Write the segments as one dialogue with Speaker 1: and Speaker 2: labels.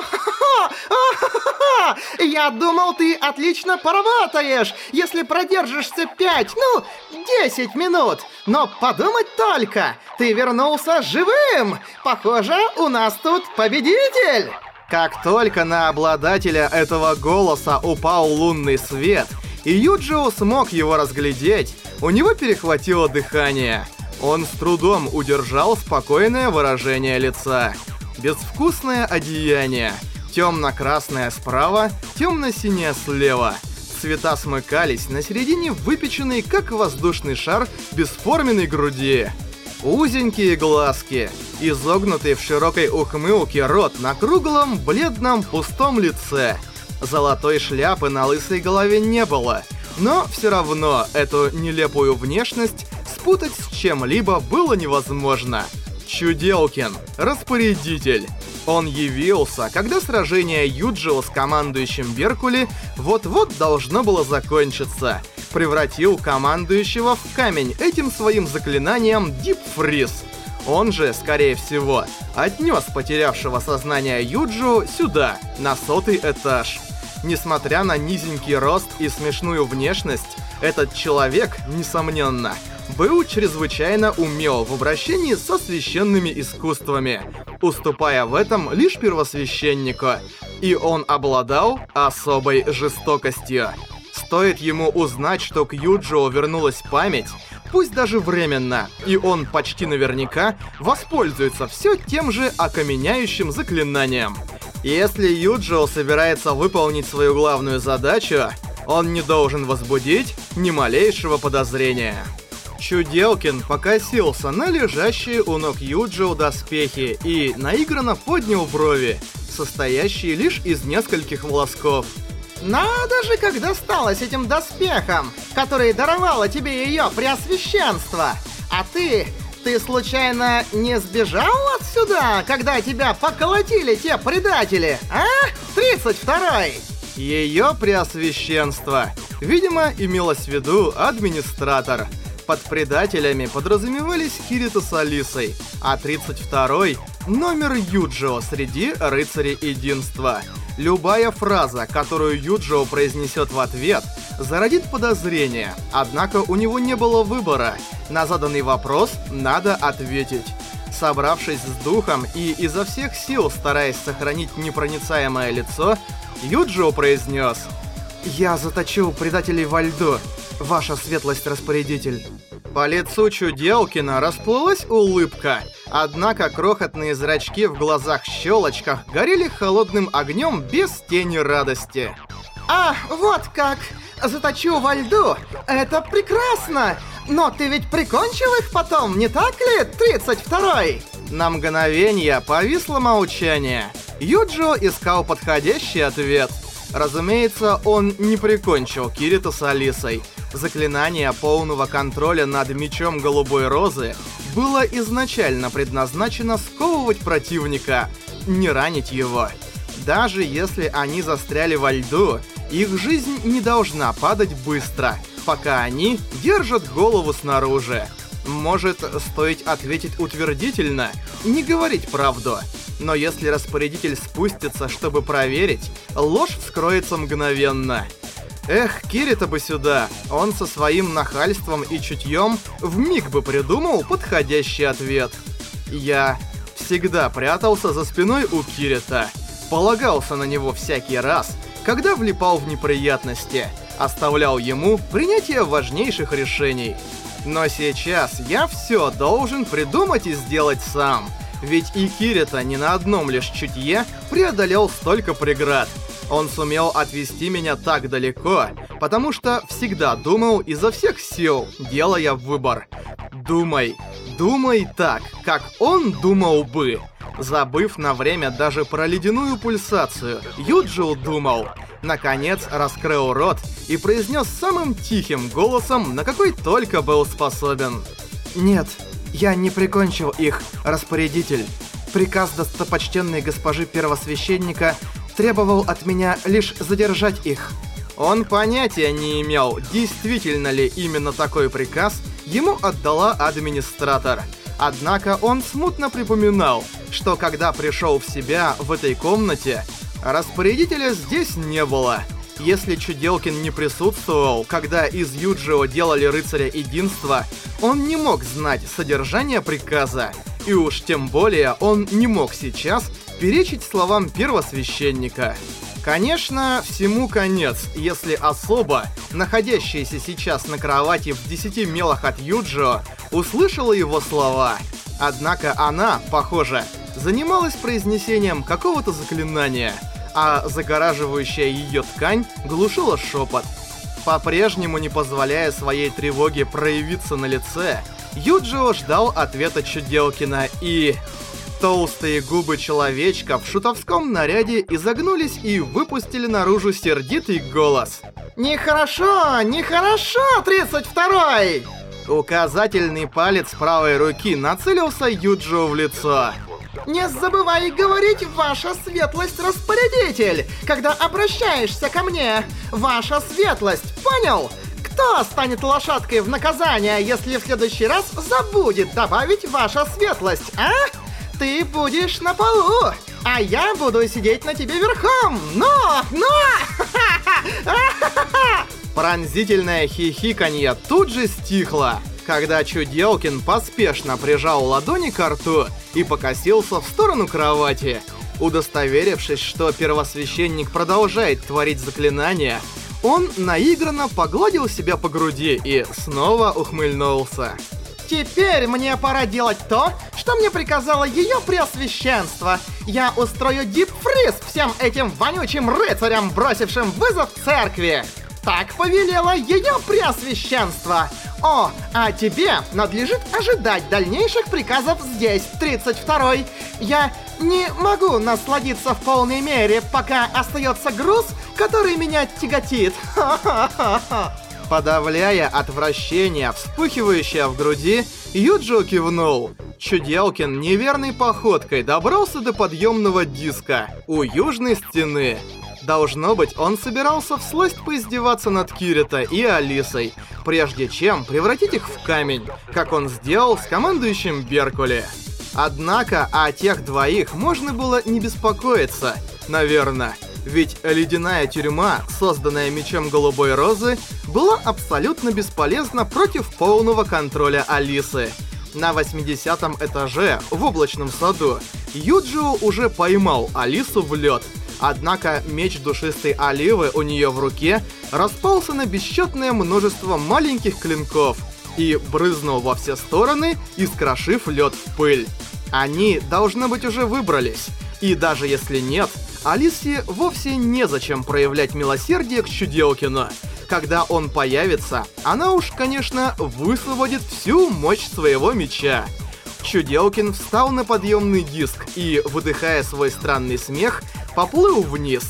Speaker 1: Я думал, ты отлично поработаешь, если продержишься 5, ну, 10 минут. Но подумать только, ты вернулся живым. Похоже, у нас тут победитель. Как только на обладателя этого голоса упал лунный свет, и Юджио смог его разглядеть, у него перехватило дыхание. Он с трудом удержал спокойное выражение лица. Безвкусное одеяние. Темно-красное справа, темно-синее слева. Цвета смыкались на середине выпеченной, как воздушный шар, бесформенной груди. Узенькие глазки, изогнутый в широкой ухмылке рот на круглом, бледном, пустом лице. Золотой шляпы на лысой голове не было, но все равно эту нелепую внешность спутать с чем-либо было невозможно. Чуделкин, распорядитель. Он явился, когда сражение Юджио с командующим Беркули вот-вот должно было закончиться — превратил командующего в камень этим своим заклинанием Freeze. Он же, скорее всего, отнес потерявшего сознание Юджу сюда, на сотый этаж. Несмотря на низенький рост и смешную внешность, этот человек, несомненно, был чрезвычайно умел в обращении со священными искусствами, уступая в этом лишь первосвященнику, и он обладал особой жестокостью. Стоит ему узнать, что к Юджио вернулась память, пусть даже временно, и он почти наверняка воспользуется все тем же окаменяющим заклинанием. Если Юджио собирается выполнить свою главную задачу, он не должен возбудить ни малейшего подозрения. Чуделкин покосился на лежащие у ног Юджио доспехи и наигранно поднял брови, состоящие лишь из нескольких волосков.
Speaker 2: Надо же, как досталось этим доспехам, которые даровало тебе ее преосвященство. А ты, ты случайно не сбежал отсюда, когда тебя поколотили те предатели, а? 32-й!
Speaker 1: Ее преосвященство. Видимо, имелось в виду администратор. Под предателями подразумевались Кирита с Алисой, а 32-й — номер Юджио среди рыцарей единства — Любая фраза, которую Юджио произнесет в ответ, зародит подозрение, однако у него не было выбора. На заданный вопрос надо ответить. Собравшись с духом и изо всех сил стараясь сохранить непроницаемое лицо, Юджио произнес «Я заточил предателей во льду, ваша светлость распорядитель». По лицу Чуделкина расплылась улыбка, однако крохотные зрачки в глазах-щелочках горели холодным огнем без тени радости.
Speaker 2: «А, вот как! Заточу во льду! Это прекрасно! Но ты ведь прикончил их потом, не так ли, 32-й?»
Speaker 1: На мгновение повисло молчание. Юджо искал подходящий ответ. Разумеется, он не прикончил Кирита с Алисой. Заклинание полного контроля над мечом Голубой Розы было изначально предназначено сковывать противника, не ранить его. Даже если они застряли во льду, их жизнь не должна падать быстро, пока они держат голову снаружи. Может, стоит ответить утвердительно, не говорить правду. Но если распорядитель спустится, чтобы проверить, ложь вскроется мгновенно. Эх, Кирита бы сюда. Он со своим нахальством и чутьем вмиг бы придумал подходящий ответ. Я всегда прятался за спиной у Кирита. Полагался на него всякий раз, когда влипал в неприятности. Оставлял ему принятие важнейших решений. Но сейчас я все должен придумать и сделать сам. Ведь и Кирита не на одном лишь чутье преодолел столько преград. Он сумел отвести меня так далеко, потому что всегда думал изо всех сил, делая выбор. Думай, думай так, как он думал бы. Забыв на время даже про ледяную пульсацию, Юджил думал. Наконец раскрыл рот и произнес самым тихим голосом, на какой только был способен. «Нет, я не прикончил их, распорядитель. Приказ достопочтенной госпожи первосвященника требовал от меня лишь задержать их. Он понятия не имел, действительно ли именно такой приказ ему отдала администратор. Однако он смутно припоминал, что когда пришел в себя в этой комнате, распорядителя здесь не было. Если Чуделкин не присутствовал, когда из Юджио делали рыцаря единства, он не мог знать содержание приказа, и уж тем более он не мог сейчас перечить словам первосвященника. Конечно, всему конец, если особо, находящаяся сейчас на кровати в 10 мелах от Юджио, услышала его слова. Однако она, похоже, занималась произнесением какого-то заклинания, а загораживающая ее ткань глушила шепот. По-прежнему не позволяя своей тревоге проявиться на лице, Юджио ждал ответа Чуделкина и... Толстые губы человечка в шутовском наряде изогнулись и выпустили наружу сердитый голос.
Speaker 2: «Нехорошо, нехорошо, 32-й!»
Speaker 1: Указательный палец правой руки нацелился Юджио в лицо.
Speaker 2: «Не забывай говорить, ваша светлость распорядитель, когда обращаешься ко мне. Ваша светлость, понял? Кто станет лошадкой в наказание, если в следующий раз забудет добавить ваша светлость, а?» ты будешь на полу, а я буду сидеть на тебе верхом. Но, но!
Speaker 1: Пронзительное хихиканье тут же стихло, когда Чуделкин поспешно прижал ладони к рту и покосился в сторону кровати. Удостоверившись, что первосвященник продолжает творить заклинания, он наигранно погладил себя по груди и снова ухмыльнулся.
Speaker 2: Теперь мне пора делать то, что мне приказало ее преосвященство. Я устрою дипфриз всем этим вонючим рыцарям, бросившим вызов церкви. Так повелело ее преосвященство. О, а тебе надлежит ожидать дальнейших приказов здесь, 32-й. Я не могу насладиться в полной мере, пока остается груз, который меня тяготит.
Speaker 1: Подавляя отвращение, вспыхивающее в груди, Юджио кивнул. Чуделкин неверной походкой добрался до подъемного диска у южной стены. Должно быть, он собирался всласть поиздеваться над Кирита и Алисой, прежде чем превратить их в камень, как он сделал с командующим Беркули. Однако о тех двоих можно было не беспокоиться, наверное. Ведь ледяная тюрьма, созданная мечом Голубой Розы, была абсолютно бесполезна против полного контроля Алисы. На 80 этаже, в облачном саду, Юджио уже поймал Алису в лед. Однако меч душистой оливы у нее в руке распался на бесчетное множество маленьких клинков и брызнул во все стороны, искрошив лед в пыль. Они, должно быть, уже выбрались. И даже если нет, Алисе вовсе незачем проявлять милосердие к Чуделкину. Когда он появится, она уж, конечно, высвободит всю мощь своего меча. Чуделкин встал на подъемный диск и, выдыхая свой странный смех, поплыл вниз.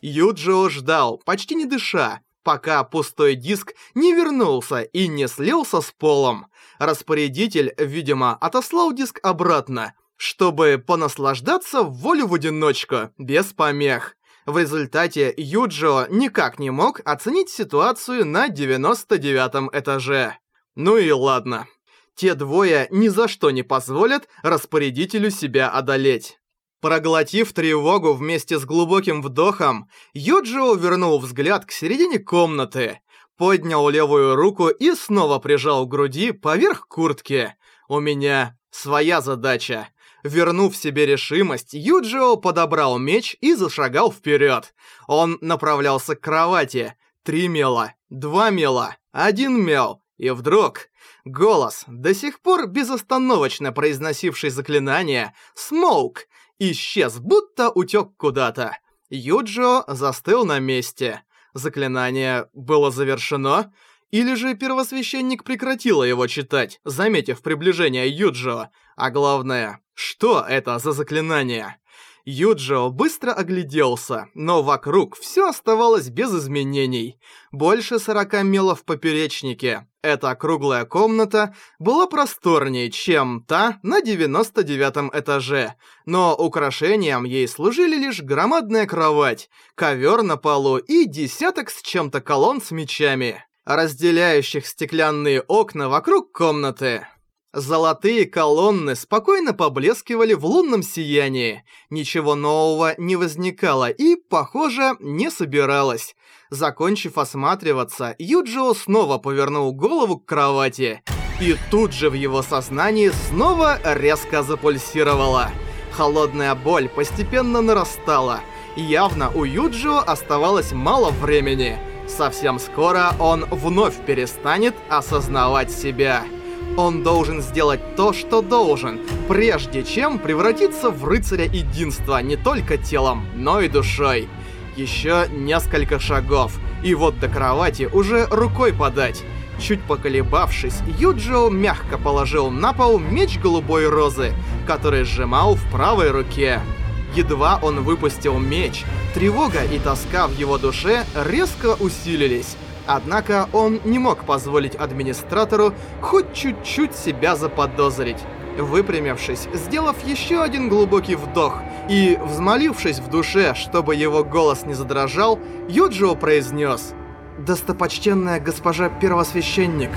Speaker 1: Юджио ждал, почти не дыша, пока пустой диск не вернулся и не слился с полом. Распорядитель, видимо, отослал диск обратно, чтобы понаслаждаться в волю в одиночку, без помех. В результате Юджио никак не мог оценить ситуацию на 99 этаже. Ну и ладно. Те двое ни за что не позволят распорядителю себя одолеть. Проглотив тревогу вместе с глубоким вдохом, Юджио вернул взгляд к середине комнаты, поднял левую руку и снова прижал к груди поверх куртки. У меня своя задача. Вернув себе решимость, Юджио подобрал меч и зашагал вперед. Он направлялся к кровати. Три мела, два мела, один мел. И вдруг... Голос, до сих пор безостановочно произносивший заклинание «Смоук» исчез, будто утек куда-то. Юджио застыл на месте. Заклинание было завершено, или же первосвященник прекратила его читать, заметив приближение Юджио, а главное, что это за заклинание? Юджио быстро огляделся, но вокруг все оставалось без изменений. Больше 40 мелов в поперечнике. Эта круглая комната была просторнее, чем та на 99 этаже. Но украшением ей служили лишь громадная кровать, ковер на полу и десяток с чем-то колонн с мечами, разделяющих стеклянные окна вокруг комнаты.
Speaker 2: Золотые колонны спокойно поблескивали в лунном сиянии. Ничего нового не возникало и, похоже, не собиралось. Закончив осматриваться, Юджио снова повернул голову к кровати. И тут же в его сознании снова резко запульсировало. Холодная боль постепенно нарастала. Явно у Юджио оставалось мало времени. Совсем скоро он вновь перестанет осознавать себя. Он должен сделать то, что должен, прежде чем превратиться в рыцаря единства не только телом, но и душой. Еще несколько шагов, и вот до кровати уже рукой подать. Чуть поколебавшись, Юджио мягко положил на пол меч голубой розы, который сжимал в правой руке. Едва он выпустил меч, тревога и тоска в его душе резко усилились. Однако он не мог позволить администратору хоть чуть-чуть себя заподозрить. Выпрямившись, сделав еще один глубокий вдох и взмолившись в душе, чтобы его голос не задрожал, Юджио произнес «Достопочтенная госпожа первосвященник».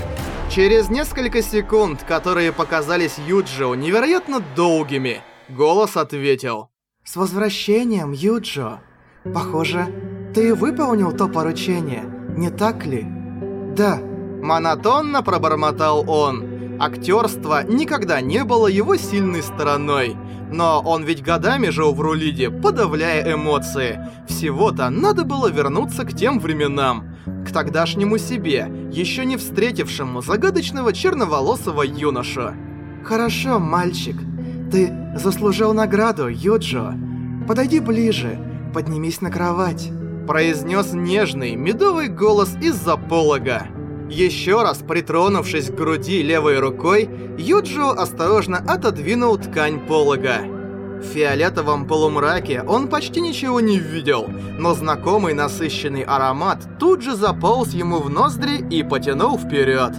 Speaker 2: Через несколько секунд, которые показались Юджио невероятно долгими, голос ответил «С возвращением, Юджио. Похоже, ты выполнил то поручение» не так ли? Да, монотонно пробормотал он. Актерство никогда не было его сильной стороной. Но он ведь годами жил в Рулиде, подавляя эмоции. Всего-то надо было вернуться к тем временам. К тогдашнему себе, еще не встретившему загадочного черноволосого юношу. «Хорошо, мальчик. Ты заслужил награду, Юджо. Подойди ближе, поднимись на кровать» произнес нежный, медовый голос из-за полога. Еще раз притронувшись к груди левой рукой, Юджио осторожно отодвинул ткань полога. В фиолетовом полумраке он почти ничего не видел, но знакомый насыщенный аромат тут же заполз ему в ноздри и потянул вперед.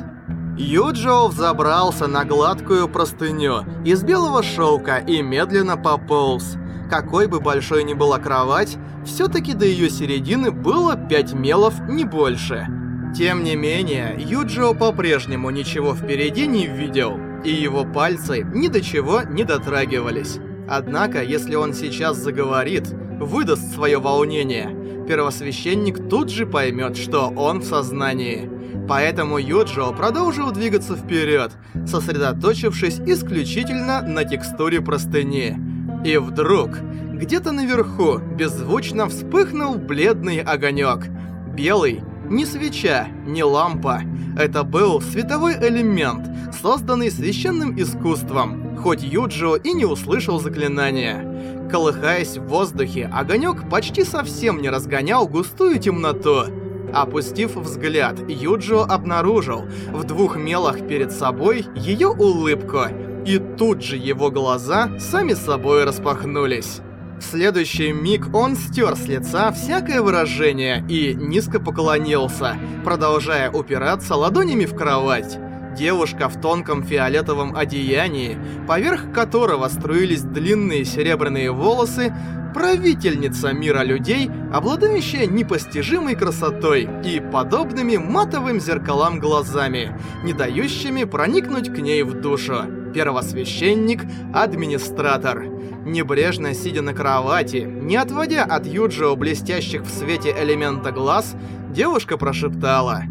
Speaker 2: Юджио взобрался на гладкую простыню из белого шелка и медленно пополз. Какой бы большой ни была кровать, все-таки до ее середины было 5 мелов, не больше. Тем не менее, Юджио по-прежнему ничего впереди не видел, и его пальцы ни до чего не дотрагивались. Однако, если он сейчас заговорит, выдаст свое волнение, первосвященник тут же поймет, что он в сознании. Поэтому Юджио продолжил двигаться вперед, сосредоточившись исключительно на текстуре простыни. И вдруг, где-то наверху беззвучно вспыхнул бледный огонек. Белый, не свеча, не лампа. Это был световой элемент, созданный священным искусством, хоть Юджио и не услышал заклинания. Колыхаясь в воздухе, огонек почти совсем не разгонял густую темноту. Опустив взгляд, Юджио обнаружил в двух мелах перед собой ее улыбку — и тут же его глаза сами собой распахнулись. В следующий миг он стер с лица всякое выражение и низко поклонился, продолжая упираться ладонями в кровать. Девушка в тонком фиолетовом одеянии, поверх которого струились длинные серебряные волосы, правительница мира людей, обладающая непостижимой красотой и подобными матовым зеркалам глазами, не дающими проникнуть к ней в душу первосвященник, администратор. Небрежно сидя на кровати, не отводя от Юджио блестящих в свете элемента глаз, девушка прошептала.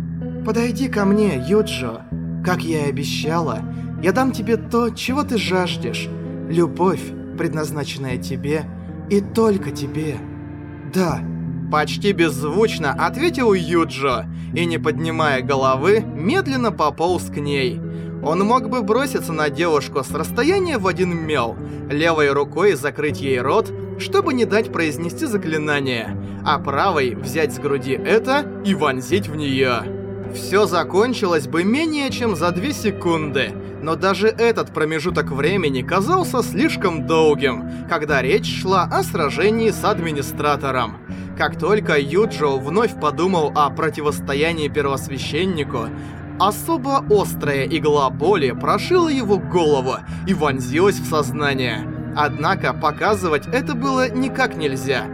Speaker 2: «Подойди ко мне, Юджио. Как я и обещала, я дам тебе то, чего ты жаждешь. Любовь, предназначенная тебе, и только тебе. Да». Почти беззвучно ответил Юджо, и не поднимая головы, медленно пополз к ней. Он мог бы броситься на девушку с расстояния в один мел, левой рукой закрыть ей рот, чтобы не дать произнести заклинание, а правой взять с груди это и вонзить в нее. Все закончилось бы менее чем за две секунды, но даже этот промежуток времени казался слишком долгим, когда речь шла о сражении с администратором. Как только Юджо вновь подумал о противостоянии первосвященнику, Особо острая игла боли прошила его голову и вонзилась в сознание. Однако показывать это было никак нельзя.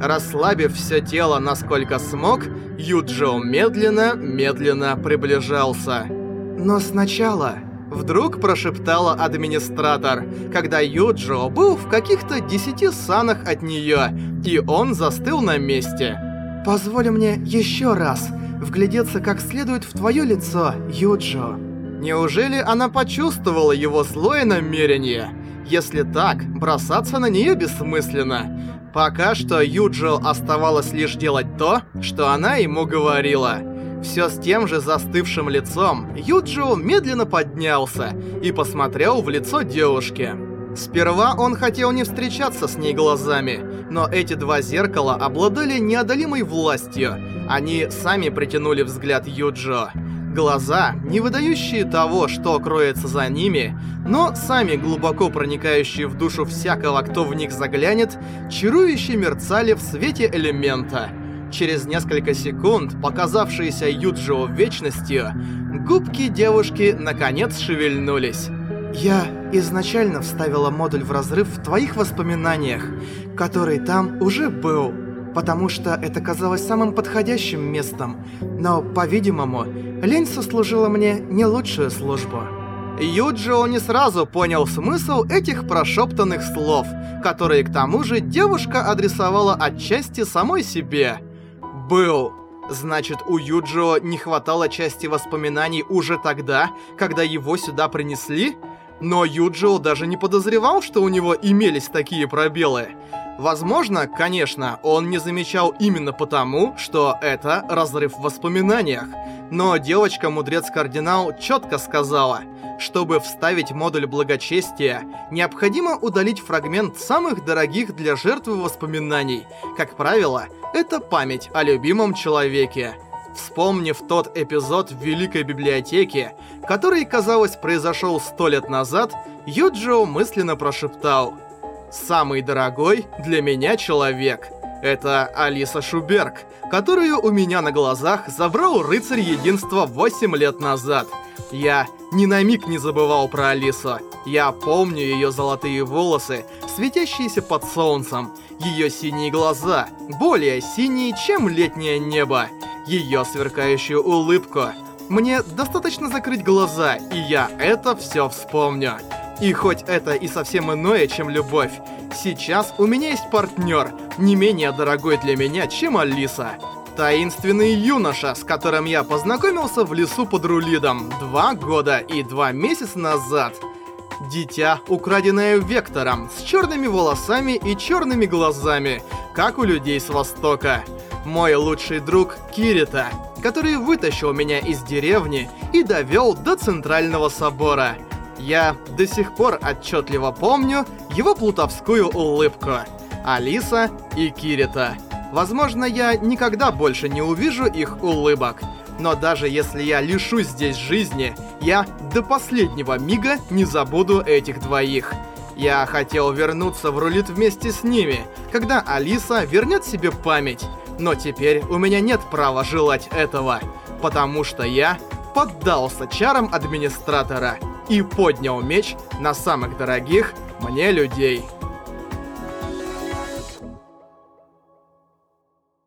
Speaker 2: Расслабив все тело насколько смог, Юджио медленно-медленно приближался. Но сначала
Speaker 1: Вдруг прошептала администратор, когда Юджо был в каких-то десяти санах от нее, и он застыл на месте. «Позволь мне еще раз вглядеться как следует в твое лицо, Юджо». Неужели она почувствовала его злое намерение? Если так, бросаться на нее бессмысленно. Пока что Юджо оставалось лишь делать то, что она ему говорила. Все с тем же застывшим лицом, Юджио медленно поднялся и посмотрел в лицо девушки. Сперва он хотел не встречаться с ней глазами, но эти два зеркала обладали неодолимой властью. Они сами притянули взгляд Юджио. Глаза, не выдающие того, что кроется за ними, но сами глубоко проникающие в душу всякого, кто в них заглянет, чарующе мерцали в свете элемента. Через несколько секунд, показавшиеся Юджио вечностью, губки девушки наконец шевельнулись. «Я изначально вставила модуль в разрыв в твоих воспоминаниях, который там уже был, потому что это казалось самым подходящим местом, но, по-видимому, лень сослужила мне не лучшую службу». Юджио не сразу понял смысл этих прошептанных слов, которые к тому же девушка адресовала отчасти самой себе – был. Значит, у Юджио не хватало части воспоминаний уже тогда, когда его сюда принесли? Но Юджио даже не подозревал, что у него имелись такие пробелы. Возможно, конечно, он не замечал именно потому, что это разрыв в воспоминаниях. Но девочка-мудрец-кардинал четко сказала, чтобы вставить модуль благочестия, необходимо удалить фрагмент самых дорогих для жертвы воспоминаний. Как правило, это память о любимом человеке. Вспомнив тот эпизод в Великой Библиотеке, который, казалось, произошел сто лет назад, Юджио мысленно прошептал «Самый дорогой для меня человек» — это Алиса Шуберг, которую у меня на глазах забрал рыцарь единства 8 лет назад. Я ни на миг не забывал про Алису. Я помню ее золотые волосы, светящиеся под солнцем, ее синие глаза, более синие, чем летнее небо, ее сверкающую улыбку. Мне достаточно закрыть глаза, и я это все вспомню. И хоть это и совсем иное, чем любовь, сейчас у меня есть партнер, не менее дорогой для меня, чем Алиса. Таинственный юноша, с которым я познакомился в лесу под Рулидом два года и два месяца назад. Дитя, украденное Вектором, с черными волосами и черными глазами, как у людей с Востока. Мой лучший друг Кирита, который вытащил меня из деревни и довел до Центрального Собора. Я до сих пор отчетливо помню его плутовскую улыбку. Алиса и Кирита. Возможно, я никогда больше не увижу их улыбок. Но даже если я лишусь здесь жизни, я до последнего мига не забуду этих двоих. Я хотел вернуться в рулит вместе с ними, когда Алиса вернет себе память. Но теперь у меня нет права желать этого, потому что я поддался чарам администратора и поднял меч на самых дорогих мне людей.